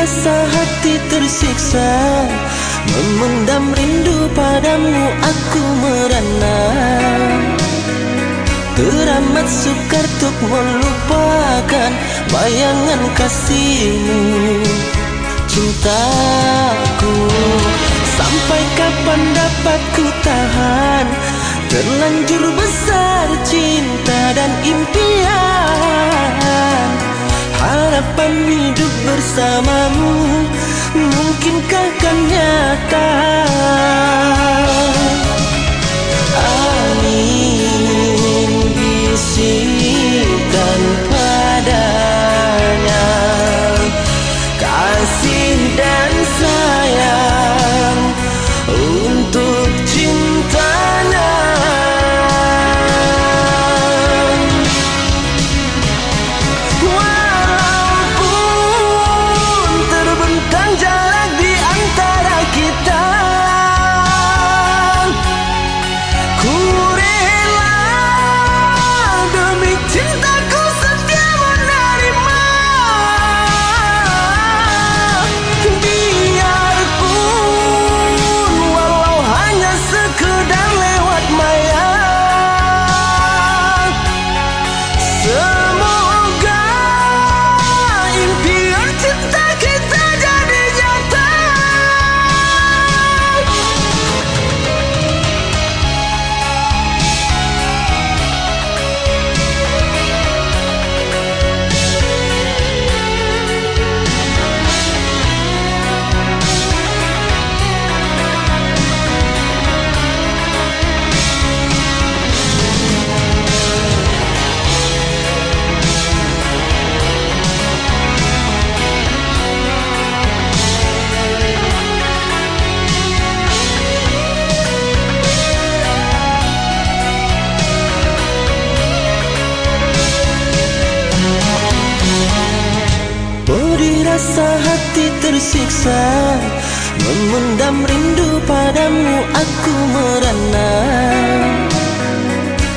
rasa hati tersiksa Memendam rindu padamu aku merana. Teramat sukar untuk melupakan bayangan kasihmu Cintaku. Sampai kapan dapat ku tahan Terlanjur besar cinta dan impian Harapan hidup bersamamu Mungkinkah kan nyata rasa hati tersiksa Memendam rindu padamu aku merana.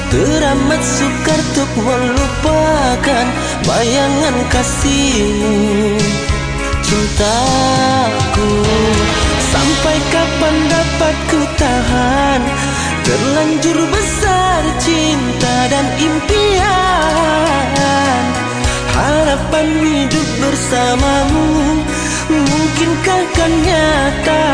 Teramat sukar untuk melupakan bayangan kasihmu Cintaku. Sampai kapan dapat ku tahan? Terlanjur besar cinta dan impian Harapan hidup bersamamu. Mungkinkah kan nyata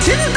to